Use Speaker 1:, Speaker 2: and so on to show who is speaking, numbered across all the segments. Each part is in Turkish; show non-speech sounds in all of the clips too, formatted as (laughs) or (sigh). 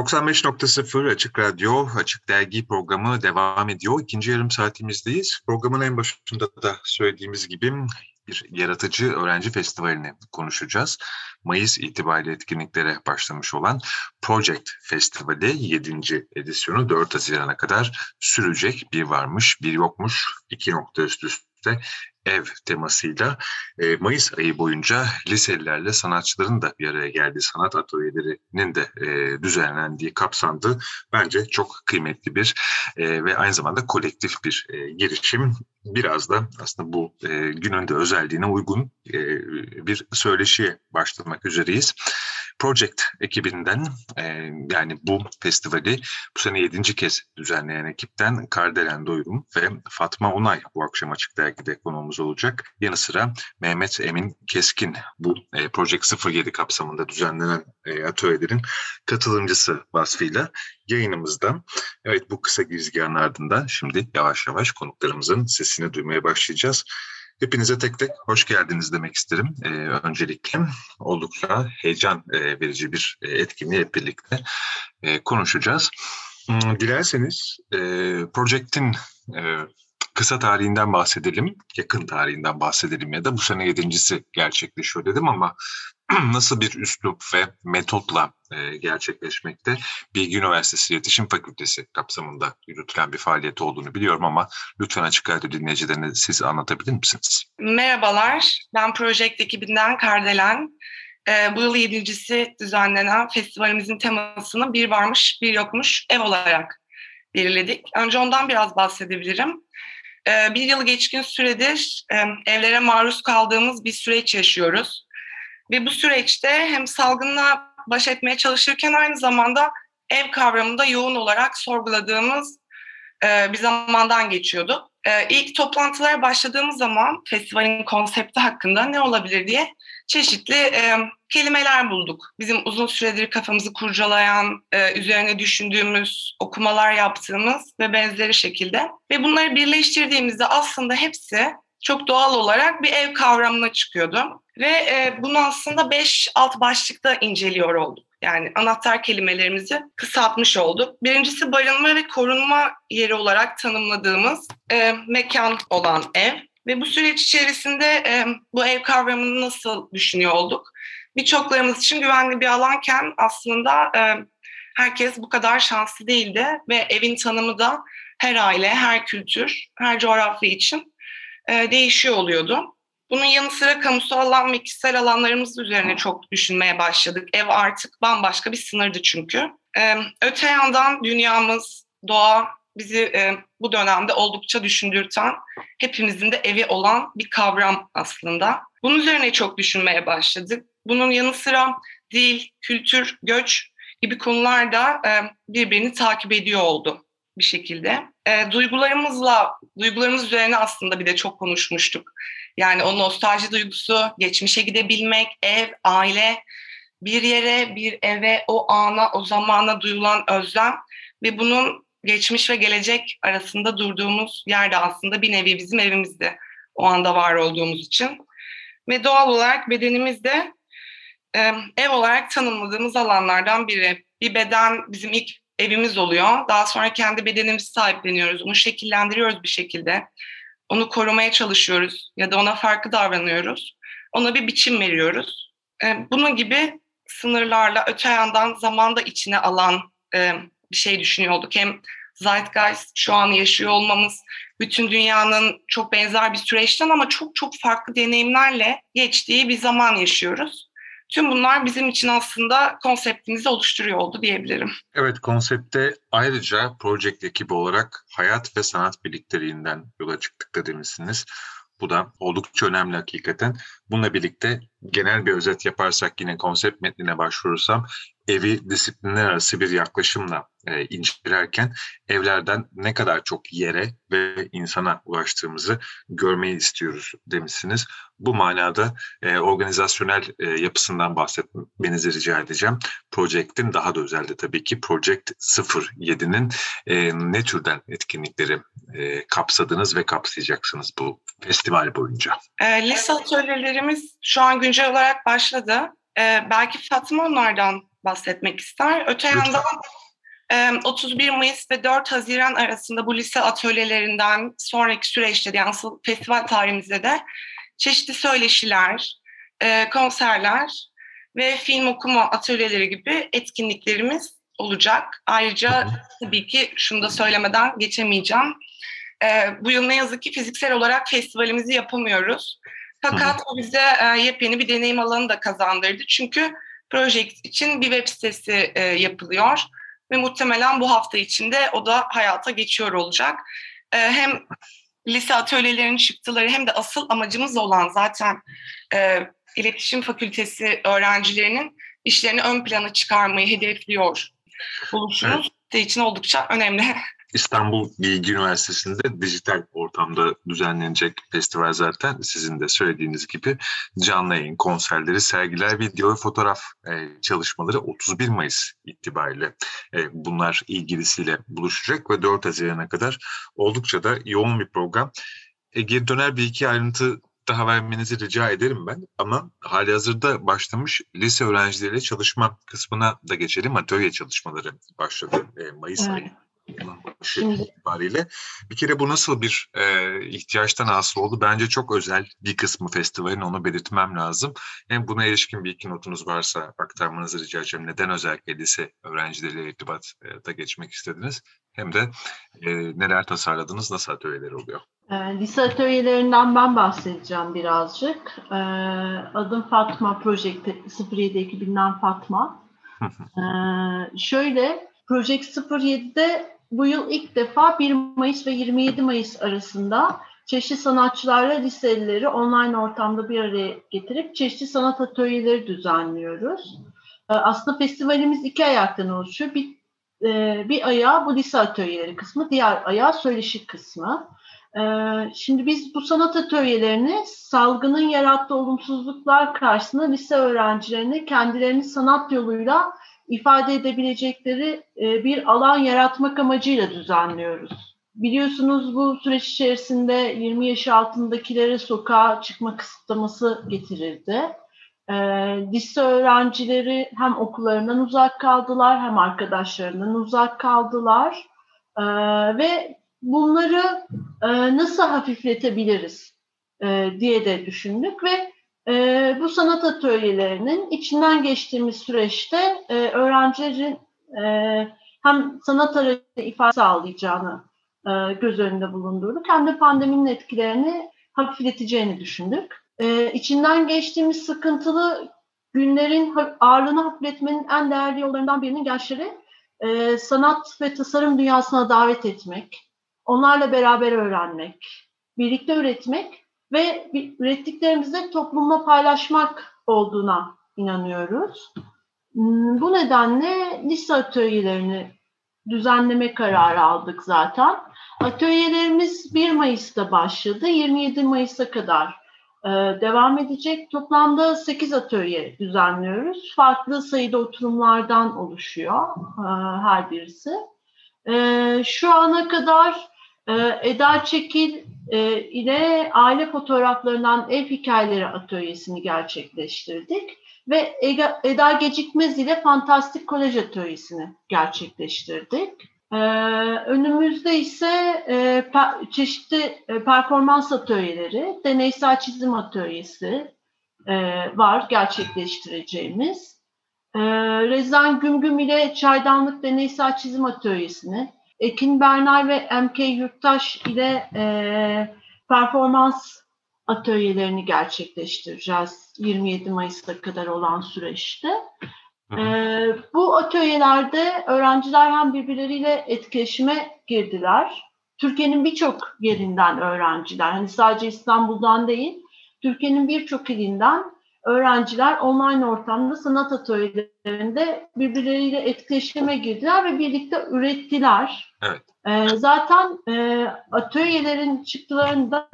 Speaker 1: 95.0 Açık Radyo, Açık Dergi programı devam ediyor. İkinci yarım saatimizdeyiz. Programın en başında da söylediğimiz gibi bir yaratıcı öğrenci festivalini konuşacağız. Mayıs itibariyle etkinliklere başlamış olan Project Festivali 7. edisyonu 4 Haziran'a kadar sürecek. Bir varmış, bir yokmuş, iki nokta üst üste ev temasıyla e, Mayıs ayı boyunca liselilerle sanatçıların da bir araya geldiği sanat atölyelerinin de e, düzenlendiği kapsandı. Bence çok kıymetli bir e, ve aynı zamanda kolektif bir e, girişim. Biraz da aslında bu e, günün de özelliğine uygun e, bir söyleşiye başlamak üzereyiz. Project ekibinden e, yani bu festivali bu sene yedinci kez düzenleyen ekipten Kardelen Doyurum ve Fatma Onay bu akşam Açık Dergi'de konuğumuz olacak. Yanı sıra Mehmet Emin Keskin bu e, Project 07 kapsamında düzenlenen e, atölyelerin katılımcısı vasfıyla yayınımızda. Evet bu kısa girizgahın ardından şimdi yavaş yavaş konuklarımızın sesini duymaya başlayacağız. Hepinize tek tek hoş geldiniz demek isterim. Ee, öncelikle oldukça heyecan e, verici bir e, etkinliği hep birlikte e, konuşacağız. Hmm, dilerseniz e, Project'in e, kısa tarihinden bahsedelim, yakın tarihinden bahsedelim ya da bu sene yedincisi gerçekleşiyor dedim ama (clears throat) nasıl bir üslup ve metotla e, gerçekleşmekte Bilgi Üniversitesi İletişim Fakültesi kapsamında yürütülen bir faaliyet olduğunu biliyorum ama lütfen açık radyo dinleyicilerine siz anlatabilir misiniz?
Speaker 2: Merhabalar, ben Project ekibinden Kardelen. E, bu yıl yedincisi düzenlenen festivalimizin temasını bir varmış bir yokmuş ev olarak belirledik. Önce ondan biraz bahsedebilirim. E, bir yıl geçkin süredir e, evlere maruz kaldığımız bir süreç yaşıyoruz ve bu süreçte hem salgınla baş etmeye çalışırken aynı zamanda ev kavramında yoğun olarak sorguladığımız e, bir zamandan geçiyordu. E, ilk toplantılara başladığımız zaman festivalin konsepti hakkında ne olabilir diye çeşitli e, kelimeler bulduk. Bizim uzun süredir kafamızı kurcalayan, e, üzerine düşündüğümüz, okumalar yaptığımız ve benzeri şekilde. Ve bunları birleştirdiğimizde aslında hepsi çok doğal olarak bir ev kavramına çıkıyordu. Ve e, bunu aslında beş alt başlıkta inceliyor olduk. Yani anahtar kelimelerimizi kısaltmış olduk. Birincisi barınma ve korunma yeri olarak tanımladığımız e, mekan olan ev. Ve bu süreç içerisinde e, bu ev kavramını nasıl düşünüyor olduk? Birçoklarımız için güvenli bir alanken aslında e, herkes bu kadar şanslı değildi ve evin tanımı da her aile, her kültür, her coğrafya için e, değişiyor oluyordu. Bunun yanı sıra kamusal alan ve kişisel alanlarımız üzerine çok düşünmeye başladık. Ev artık bambaşka bir sınırdı çünkü. Ee, öte yandan dünyamız, doğa bizi e, bu dönemde oldukça düşündürten, hepimizin de evi olan bir kavram aslında. Bunun üzerine çok düşünmeye başladık. Bunun yanı sıra dil, kültür, göç gibi konular da e, birbirini takip ediyor oldu bir şekilde. E, duygularımızla, duygularımız üzerine aslında bir de çok konuşmuştuk. Yani o nostalji duygusu, geçmişe gidebilmek, ev, aile, bir yere, bir eve, o ana, o zamana duyulan özlem ve bunun geçmiş ve gelecek arasında durduğumuz yerde aslında bir nevi bizim evimizdi o anda var olduğumuz için. Ve doğal olarak bedenimiz de e, ev olarak tanımladığımız alanlardan biri. Bir beden bizim ilk evimiz oluyor. Daha sonra kendi bedenimizi sahipleniyoruz. Onu şekillendiriyoruz bir şekilde. Onu korumaya çalışıyoruz ya da ona farklı davranıyoruz. Ona bir biçim veriyoruz. E, bunun gibi sınırlarla öte yandan zamanda içine alan e, bir şey düşünüyorduk. Hem Zeitgeist şu an yaşıyor olmamız, bütün dünyanın çok benzer bir süreçten ama çok çok farklı deneyimlerle geçtiği bir zaman yaşıyoruz. Tüm bunlar bizim için aslında konseptimizi oluşturuyor oldu diyebilirim.
Speaker 1: Evet konsepte ayrıca Project ekibi olarak hayat ve sanat birlikteliğinden yola çıktık da demişsiniz. Bu da oldukça önemli hakikaten. Bununla birlikte genel bir özet yaparsak yine konsept metnine başvurursam evi disiplinler arası bir yaklaşımla e, incelerken evlerden ne kadar çok yere ve insana ulaştığımızı görmeyi istiyoruz demişsiniz. Bu manada e, organizasyonel e, yapısından bahsetmenizi rica edeceğim. Project'in daha da özelde tabii ki Project 07'nin e, ne türden etkinlikleri e, kapsadınız ve kapsayacaksınız bu festival boyunca?
Speaker 2: E, lise atölyelerimiz şu an güncel olarak başladı. E, belki Fatma onlardan bahsetmek ister. Öte yandan 31 Mayıs ve 4 Haziran arasında bu lise atölyelerinden sonraki süreçte yani festival tarihimizde de çeşitli söyleşiler, konserler ve film okuma atölyeleri gibi etkinliklerimiz olacak. Ayrıca tabii ki şunu da söylemeden geçemeyeceğim. Bu yıl ne yazık ki fiziksel olarak festivalimizi yapamıyoruz. Fakat o bize yepyeni bir deneyim alanı da kazandırdı. Çünkü proje için bir web sitesi yapılıyor ve muhtemelen bu hafta içinde o da hayata geçiyor olacak. E, hem lise atölyelerinin çıktıları hem de asıl amacımız olan zaten e, iletişim fakültesi öğrencilerinin işlerini ön plana çıkarmayı hedefliyor buluşumuz evet. için oldukça önemli. (laughs)
Speaker 1: İstanbul Bilgi Üniversitesi'nde dijital ortamda düzenlenecek festival zaten sizin de söylediğiniz gibi canlı yayın, konserleri, sergiler, video ve fotoğraf e, çalışmaları 31 Mayıs itibariyle e, bunlar ilgilisiyle buluşacak ve 4 Haziran'a kadar oldukça da yoğun bir program. E, geri döner bir iki ayrıntı daha vermenizi rica ederim ben. Ama hali hazırda başlamış lise öğrencileriyle çalışma kısmına da geçelim. Atölye çalışmaları başladı e, Mayıs evet. ayı başı itibariyle. Bir kere bu nasıl bir e, ihtiyaçtan hasıl oldu? Bence çok özel bir kısmı festivalin onu belirtmem lazım. Hem buna ilişkin bir iki notunuz varsa aktarmanızı rica edeceğim. Neden özellikle lise öğrencileriyle irtibata geçmek istediniz? Hem de e, neler tasarladınız, nasıl atölyeler oluyor?
Speaker 3: E, lise atölyelerinden ben bahsedeceğim birazcık. E, adım Fatma, Project 07 ekibinden Fatma. e, şöyle, Project 07'de bu yıl ilk defa 1 Mayıs ve 27 Mayıs arasında çeşitli sanatçılarla liselileri online ortamda bir araya getirip çeşitli sanat atölyeleri düzenliyoruz. Ee, aslında festivalimiz iki ayaktan oluşuyor. Bir, e, bir ayağı bu lise atölyeleri kısmı, diğer ayağı söyleşi kısmı. Ee, şimdi biz bu sanat atölyelerini salgının yarattığı olumsuzluklar karşısında lise öğrencilerini kendilerini sanat yoluyla ifade edebilecekleri e, bir alan yaratmak amacıyla düzenliyoruz. Biliyorsunuz bu süreç içerisinde 20 yaş altındakilere sokağa çıkma kısıtlaması getirildi. E, lise öğrencileri hem okullarından uzak kaldılar hem arkadaşlarından uzak kaldılar. E, ve bunları e, nasıl hafifletebiliriz diye de düşündük ve e, bu sanat atölyelerinin içinden geçtiğimiz süreçte e, öğrencilerin e, hem sanat aracı ifade sağlayacağını e, göz önünde bulundurduk hem de pandeminin etkilerini hafifleteceğini düşündük. E, içinden geçtiğimiz sıkıntılı günlerin ağırlığını hafifletmenin en değerli yollarından birinin gençleri e, sanat ve tasarım dünyasına davet etmek, onlarla beraber öğrenmek, birlikte üretmek ve ürettiklerimizde toplumla paylaşmak olduğuna inanıyoruz. Hmm, bu nedenle lise atölyelerini düzenleme kararı aldık zaten. Atölyelerimiz 1 Mayıs'ta başladı, 27 Mayıs'a kadar e, devam edecek. Toplamda 8 atölye düzenliyoruz. Farklı sayıda oturumlardan oluşuyor e, her birisi. E, şu ana kadar Eda Çekil e, ile aile fotoğraflarından ev hikayeleri atölyesini gerçekleştirdik ve Eda Gecikmez ile fantastik kolaj atölyesini gerçekleştirdik. Ee, önümüzde ise e, çeşitli e, performans atölyeleri, deneysel çizim atölyesi var gerçekleştireceğimiz. Ee, Rezan Gümgüm ile çaydanlık deneysel çizim atölyesini, Ekin Bernay ve MK Yurttaş ile e, performans atölyelerini gerçekleştireceğiz 27 Mayıs'ta kadar olan süreçte. E, bu atölyelerde öğrenciler hem birbirleriyle etkileşime girdiler. Türkiye'nin birçok yerinden öğrenciler, hani sadece İstanbul'dan değil, Türkiye'nin birçok ilinden öğrenciler online ortamda sanat atölyelerinde birbirleriyle etkileşime girdiler ve birlikte ürettiler.
Speaker 1: Evet.
Speaker 3: E, zaten e, atölyelerin çıktılarında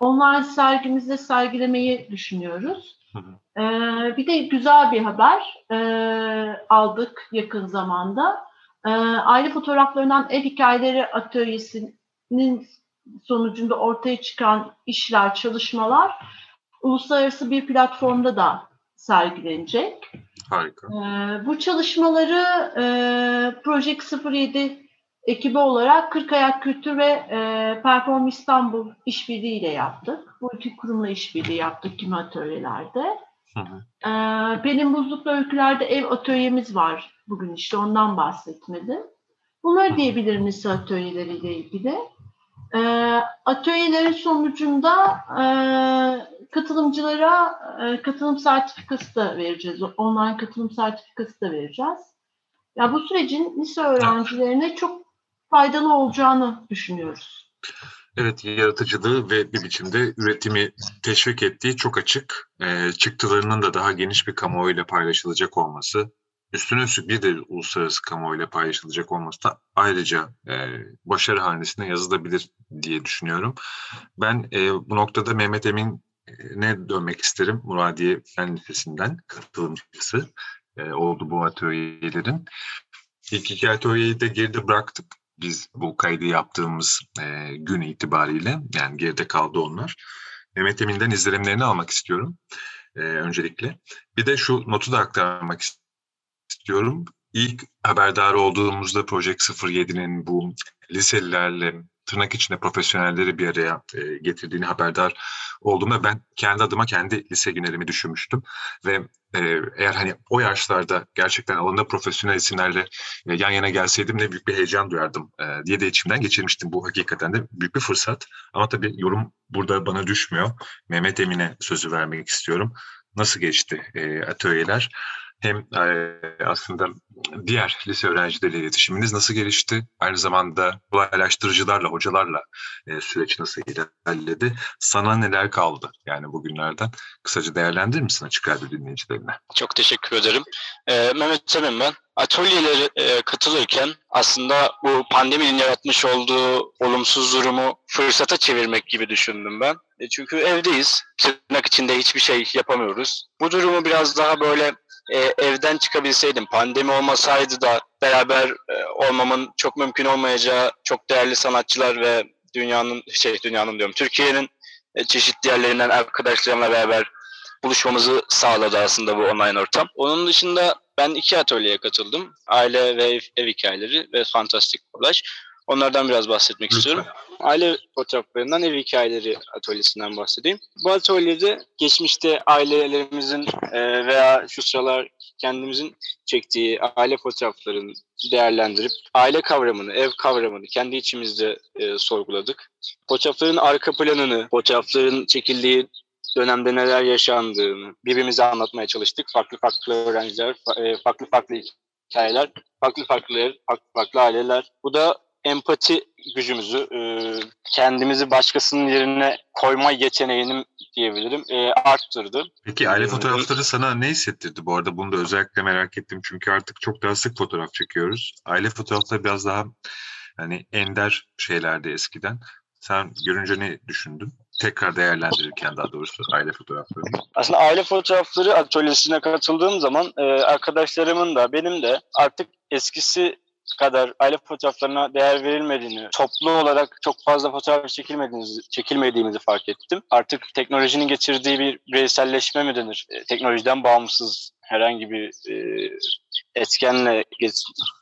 Speaker 3: online sergimizde sergilemeyi düşünüyoruz. Hı hı. E, bir de güzel bir haber e, aldık yakın zamanda. E, aile fotoğraflarından ev hikayeleri atölyesinin sonucunda ortaya çıkan işler, çalışmalar uluslararası bir platformda da sergilenecek.
Speaker 1: Harika.
Speaker 3: Ee, bu çalışmaları e, Project 07 ekibi olarak Kırkayak Kültür ve e, Perform İstanbul işbirliği ile yaptık. Bu iki kurumla işbirliği yaptık kimi atölyelerde.
Speaker 1: Hı hı.
Speaker 3: Pelin Buzluk'la Öyküler'de ev atölyemiz var bugün işte ondan bahsetmedi. Bunları diyebilirim lise atölyeleriyle ilgili. Ee, atölyelerin sonucunda e, katılımcılara e, katılım sertifikası da vereceğiz. Online katılım sertifikası da vereceğiz. Ya bu sürecin lise öğrencilerine çok faydalı olacağını düşünüyoruz.
Speaker 1: Evet, yaratıcılığı ve bir biçimde üretimi teşvik ettiği çok açık. E, çıktılarının da daha geniş bir kamuoyuyla paylaşılacak olması, üstüne üstlük bir de uluslararası kamuoyuyla paylaşılacak olması da ayrıca e, başarı hanesine yazılabilir diye düşünüyorum. Ben e, bu noktada Mehmet Emin'e dönmek isterim. Muradiye Fen Lisesi'nden katılımcısı e, oldu bu atölyelerin. İlk iki atölyeyi de geride bıraktık biz bu kaydı yaptığımız e, gün itibariyle yani geride kaldı onlar. Mehmet Emin'den izlenimlerini almak istiyorum e, öncelikle. Bir de şu notu da aktarmak istiyorum. İlk haberdar olduğumuzda Project 07'nin bu liselilerle tırnak içinde profesyonelleri bir araya e, getirdiğini haberdar olduğumda ben kendi adıma kendi lise günlerimi düşünmüştüm ve e, eğer hani o yaşlarda gerçekten alanında profesyonel isimlerle e, yan yana gelseydim ne büyük bir heyecan duyardım e, diye de içimden geçirmiştim. Bu hakikaten de büyük bir fırsat ama tabii yorum burada bana düşmüyor. Mehmet Emin'e sözü vermek istiyorum. Nasıl geçti e, atölyeler? Hem e, aslında diğer lise öğrencileriyle iletişiminiz nasıl gelişti? Aynı zamanda kolaylaştırıcılarla, hocalarla e, süreç nasıl ilerledi? Sana neler kaldı yani bugünlerden? Kısaca değerlendirir misin Açık Radyo dinleyicilerine?
Speaker 4: Çok teşekkür ederim. Ee, Mehmet Emin ben. Atölyelere katılırken aslında bu pandeminin yaratmış olduğu olumsuz durumu fırsata çevirmek gibi düşündüm ben. E, çünkü evdeyiz. Tırnak içinde hiçbir şey yapamıyoruz. Bu durumu biraz daha böyle e, evden çıkabilseydim, pandemi olmasaydı da beraber e, olmamın çok mümkün olmayacağı çok değerli sanatçılar ve dünyanın şey dünyanın diyorum Türkiye'nin e, çeşitli yerlerinden arkadaşlarımla beraber buluşmamızı sağladı aslında bu online ortam. Onun dışında ben iki atölyeye katıldım. Aile ve ev, ev hikayeleri ve fantastik kolaj. Onlardan biraz bahsetmek Lütfen. istiyorum. Aile fotoğraflarından ev hikayeleri atölyesinden bahsedeyim. Bu atölyede geçmişte ailelerimizin e, veya şu sıralar kendimizin çektiği aile fotoğraflarını değerlendirip aile kavramını, ev kavramını kendi içimizde e, sorguladık. Fotoğrafların arka planını, fotoğrafların çekildiği dönemde neler yaşandığını birbirimize anlatmaya çalıştık. Farklı farklı öğrenciler, e, farklı farklı hikayeler, farklı farklı farklı farklı aileler. Bu da empati gücümüzü, e, kendimizi başkasının yerine koyma yeteneğini diyebilirim e, arttırdı.
Speaker 1: Peki aile fotoğrafları sana ne hissettirdi bu arada? Bunu da özellikle merak ettim çünkü artık çok daha sık fotoğraf çekiyoruz. Aile fotoğrafları biraz daha hani ender şeylerdi eskiden. Sen görünce ne düşündün? Tekrar değerlendirirken daha doğrusu aile fotoğrafları.
Speaker 4: Aslında aile fotoğrafları atölyesine katıldığım zaman e, arkadaşlarımın da benim de artık eskisi kadar aile fotoğraflarına değer verilmediğini, toplu olarak çok fazla fotoğraf çekilmediğimizi, çekilmediğimizi fark ettim. Artık teknolojinin getirdiği bir bireyselleşme mi denir? E, teknolojiden bağımsız herhangi bir e, etkenle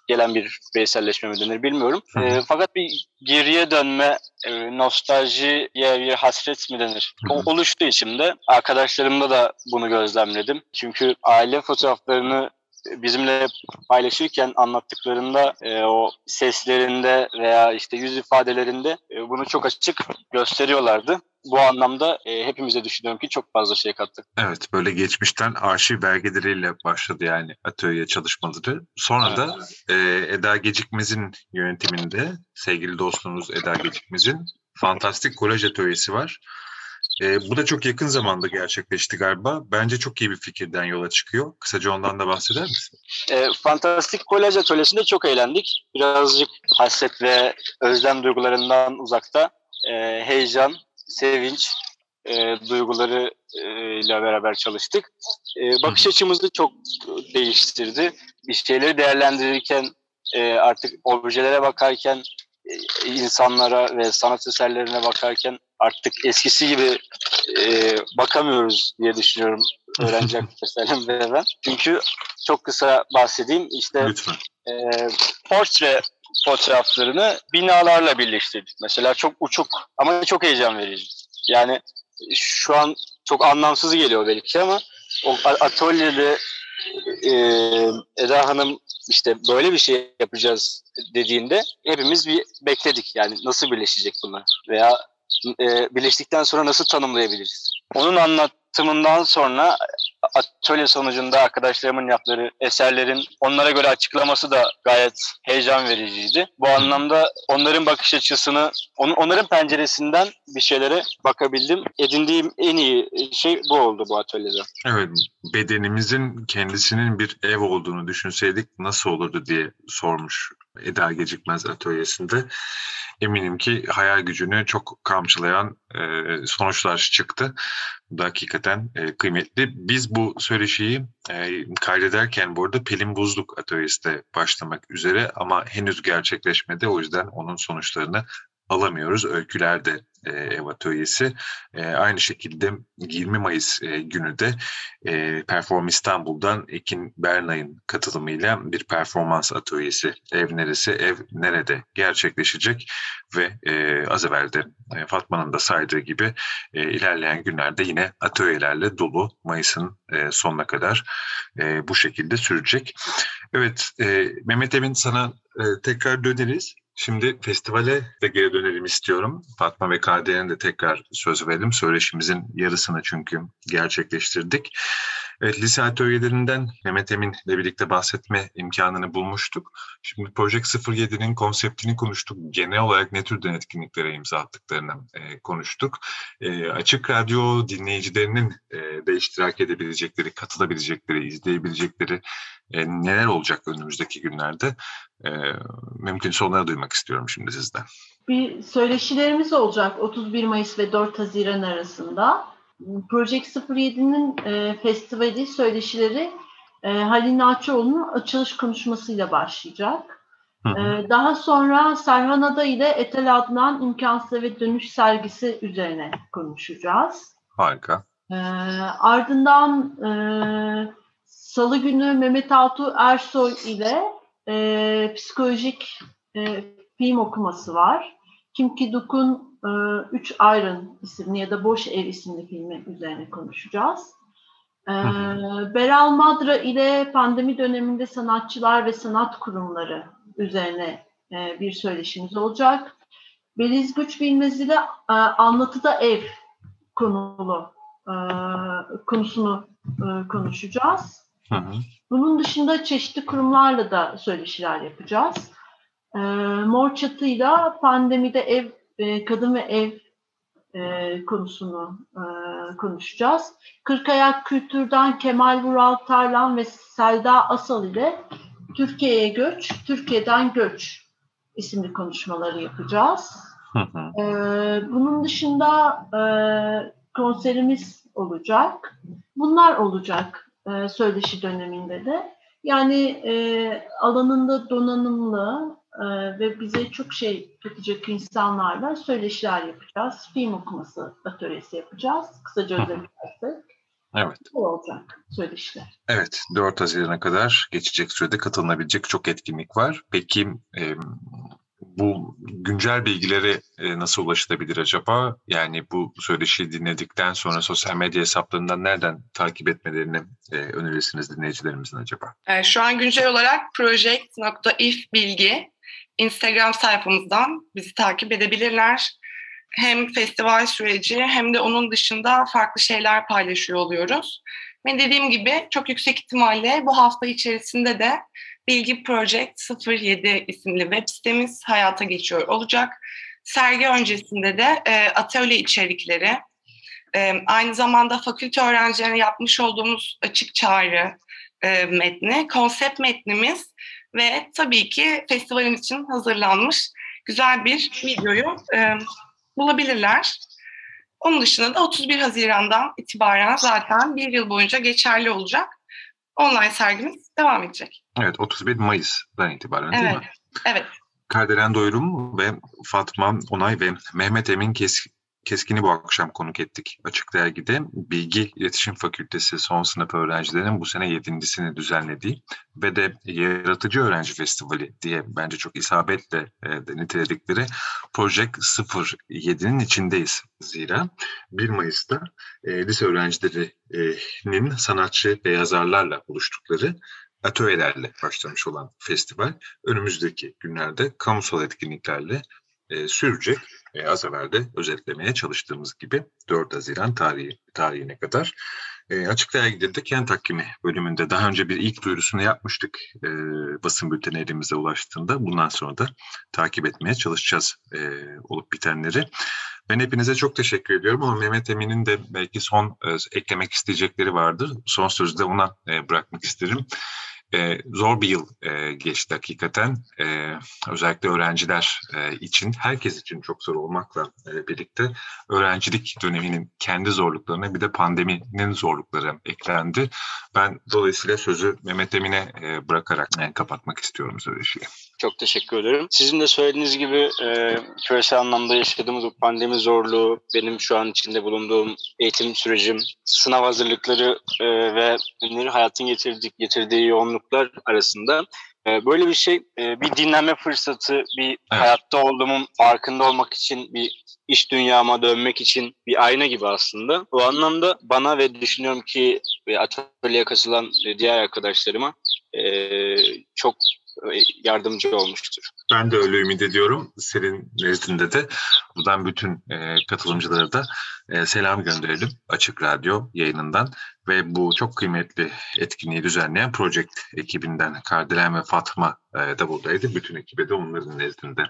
Speaker 4: gelen bir bireyselleşme mi denir bilmiyorum. E, fakat bir geriye dönme, e, nostaljiye bir hasret mi denir? O, oluştu içimde. Arkadaşlarımda da bunu gözlemledim. Çünkü aile fotoğraflarını bizimle paylaşırken anlattıklarında e, o seslerinde veya işte yüz ifadelerinde e, bunu çok açık gösteriyorlardı. Bu anlamda e, hepimize düşünüyorum ki çok fazla şey kattık.
Speaker 1: Evet böyle geçmişten arşiv belgeleriyle başladı yani atölye çalışmaları. Sonra da e, Eda Gecikmez'in yönetiminde sevgili dostumuz Eda Gecikmez'in fantastik kolaj atölyesi var. E, bu da çok yakın zamanda gerçekleşti galiba. Bence çok iyi bir fikirden yola çıkıyor. Kısaca ondan da bahseder misin?
Speaker 4: E, Fantastik Kolaj Atölyesi'nde çok eğlendik. Birazcık hasret ve özlem duygularından uzakta e, heyecan, sevinç e, duyguları ile beraber çalıştık. E, bakış açımızı çok değiştirdi. Bir şeyleri değerlendirirken e, artık objelere bakarken e, insanlara ve sanat eserlerine bakarken artık eskisi gibi e, bakamıyoruz diye düşünüyorum. (laughs) öğrenecektir Selim ve ben. Çünkü çok kısa bahsedeyim. İşte
Speaker 1: Lütfen.
Speaker 4: e, portre fotoğraflarını binalarla birleştirdik. Mesela çok uçuk ama çok heyecan verici. Yani şu an çok anlamsız geliyor belki ama o atölyede e, Eda Hanım işte böyle bir şey yapacağız dediğinde hepimiz bir bekledik. Yani nasıl birleşecek bunlar veya e, birleştikten sonra nasıl tanımlayabiliriz? Onun anlatımından sonra atölye sonucunda arkadaşlarımın yaptığı eserlerin onlara göre açıklaması da gayet heyecan vericiydi. Bu anlamda onların bakış açısını, on, onların penceresinden bir şeylere bakabildim. Edindiğim en iyi şey bu oldu bu atölyede.
Speaker 1: Evet, bedenimizin kendisinin bir ev olduğunu düşünseydik nasıl olurdu diye sormuş Eda Gecikmez atölyesinde. Eminim ki hayal gücünü çok kamçılayan e, sonuçlar çıktı. Bu da hakikaten e, kıymetli. Biz bu söyleşiyi e, kaydederken bu arada Pelin Buzluk atölyesi de başlamak üzere ama henüz gerçekleşmedi. O yüzden onun sonuçlarını alamıyoruz. Öyküler de e, ev atölyesi. E, aynı şekilde 20 Mayıs e, günü de e, Perform İstanbul'dan Ekin Bernay'ın katılımıyla bir performans atölyesi Ev Neresi, Ev Nerede gerçekleşecek ve e, az evvel de e, Fatma'nın da saydığı gibi e, ilerleyen günlerde yine atölyelerle dolu Mayıs'ın e, sonuna kadar e, bu şekilde sürecek. Evet, e, Mehmet Emin sana e, tekrar döneriz. Şimdi festivale de geri dönelim istiyorum. Fatma ve Kader'in de tekrar söz verelim. Söyleşimizin yarısını çünkü gerçekleştirdik. Evet, lise atölyelerinden Mehmet Emin'le birlikte bahsetme imkanını bulmuştuk. Şimdi Project 07'nin konseptini konuştuk. Genel olarak ne türden etkinliklere imza attıklarını e, konuştuk. E, açık radyo dinleyicilerinin e, de iştirak edebilecekleri, katılabilecekleri, izleyebilecekleri e, neler olacak önümüzdeki günlerde? E, mümkünse onları duymak istiyorum şimdi sizden.
Speaker 3: Bir söyleşilerimiz olacak 31 Mayıs ve 4 Haziran arasında. Project 07'nin e, festivali söyleşileri e, Halil Naçoğlu'nun açılış konuşmasıyla başlayacak. Hı hı. E, daha sonra Serhan Ada ile Etel Adnan İmkansız ve Dönüş sergisi üzerine konuşacağız.
Speaker 1: Harika.
Speaker 3: E, ardından e, Salı günü Mehmet Altuğ Ersoy ile e, psikolojik e, film okuması var. Kim Ki Duk'un Üç Iron isimli ya da Boş Ev isimli filmi üzerine konuşacağız. Ee, Beral Madra ile pandemi döneminde sanatçılar ve sanat kurumları üzerine e, bir söyleşimiz olacak. Beliz Güç Bilmez ile e, Anlatıda Ev konulu e, konusunu konuşacağız. Bunun dışında çeşitli kurumlarla da söyleşiler yapacağız. Mor Çatı'yla pandemide ev e, kadın ve ev e, konusunu e, konuşacağız. Kırkayak Kültür'den Kemal Vural Tarlan ve Selda Asal ile Türkiye'ye göç, Türkiye'den göç isimli konuşmaları yapacağız. e, bunun dışında e, konserimiz olacak. Bunlar olacak e, söyleşi döneminde de. Yani e, alanında donanımlı, ee, ve bize çok şey katacak insanlarla söyleşiler yapacağız. Film okuması atölyesi yapacağız. Kısaca özetlersek.
Speaker 1: Evet.
Speaker 3: Bu olacak söyleşiler.
Speaker 1: Evet, 4 Haziran'a kadar geçecek sürede katılınabilecek çok etkinlik var. Peki e, bu güncel bilgilere e, nasıl ulaşılabilir acaba? Yani bu söyleşiyi dinledikten sonra sosyal medya hesaplarından nereden takip etmelerini e, önerirsiniz dinleyicilerimizin acaba?
Speaker 2: E, şu an güncel olarak project.if bilgi Instagram sayfamızdan bizi takip edebilirler. Hem festival süreci hem de onun dışında farklı şeyler paylaşıyor oluyoruz. Ve dediğim gibi çok yüksek ihtimalle bu hafta içerisinde de Bilgi Project 07 isimli web sitemiz hayata geçiyor olacak. Sergi öncesinde de e, atölye içerikleri, e, aynı zamanda fakülte öğrencilerine yapmış olduğumuz açık çağrı e, metni, konsept metnimiz ve tabii ki festivalin için hazırlanmış güzel bir videoyu e, bulabilirler. Onun dışında da 31 Haziran'dan itibaren zaten bir yıl boyunca geçerli olacak. Online sergimiz devam edecek.
Speaker 1: Evet 31 Mayıs'dan itibaren değil
Speaker 2: evet,
Speaker 1: mi?
Speaker 2: Evet.
Speaker 1: Kardelen Doyurum ve Fatma Onay ve Mehmet Emin Kes Keskin'i bu akşam konuk ettik. Açık Dergi'de Bilgi İletişim Fakültesi son sınıf öğrencilerinin bu sene yedincisini düzenlediği ve de Yaratıcı Öğrenci Festivali diye bence çok isabetle e, niteledikleri Project 07'nin içindeyiz. Zira 1 Mayıs'ta e, lise öğrencilerinin sanatçı ve yazarlarla buluştukları atölyelerle başlamış olan festival önümüzdeki günlerde kamusal etkinliklerle e, sürecek. E, az evvel de özetlemeye çalıştığımız gibi 4 Haziran tarihi, tarihine kadar. E, Açık Dergi'de de kent takvimi bölümünde daha önce bir ilk duyurusunu yapmıştık e, basın bülteni elimize ulaştığında. Bundan sonra da takip etmeye çalışacağız e, olup bitenleri. Ben hepinize çok teşekkür ediyorum ama Mehmet Emin'in de belki son e, eklemek isteyecekleri vardır. Son sözü de ona e, bırakmak isterim. E, zor bir yıl e, geçti hakikaten. E, özellikle öğrenciler e, için, herkes için çok zor olmakla e, birlikte öğrencilik döneminin kendi zorluklarına bir de pandeminin zorlukları eklendi. Ben dolayısıyla sözü Mehmet Emin'e e, bırakarak yani, kapatmak istiyorum söyleşiyi.
Speaker 4: Çok teşekkür ederim. Sizin de söylediğiniz gibi e, küresel anlamda yaşadığımız bu pandemi zorluğu, benim şu an içinde bulunduğum eğitim sürecim, sınav hazırlıkları e, ve ünlü hayatın getirdik, getirdiği yoğunluklar arasında e, böyle bir şey, e, bir dinlenme fırsatı, bir evet. hayatta olduğumun farkında olmak için, bir iş dünyama dönmek için bir ayna gibi aslında. O anlamda bana ve düşünüyorum ki atölyeye katılan diğer arkadaşlarıma e, çok yardımcı olmuştur.
Speaker 1: Ben de öyle ümit ediyorum. Senin nezdinde de buradan bütün e, katılımcılara da e, selam gönderelim Açık Radyo yayınından ve bu çok kıymetli etkinliği düzenleyen Project ekibinden Kardelen ve Fatma e, da buradaydı. Bütün ekibe de onların nezdinde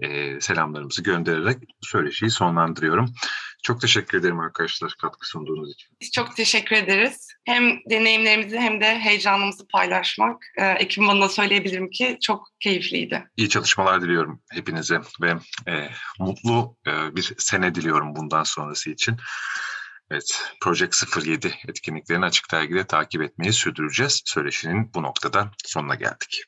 Speaker 1: e, selamlarımızı göndererek söyleşiyi sonlandırıyorum. Çok teşekkür ederim arkadaşlar katkı sunduğunuz için.
Speaker 2: Biz çok teşekkür ederiz. Hem deneyimlerimizi hem de heyecanımızı paylaşmak e, ekibim bana söyleyebilirim ki çok keyifliydi.
Speaker 1: İyi çalışmalar diliyorum hepinize ve e, mutlu e, bir sene diliyorum bundan sonrası için. Evet, Project 07 etkinliklerini Açık Dergi'de takip etmeyi sürdüreceğiz. Söyleşinin bu noktada sonuna geldik.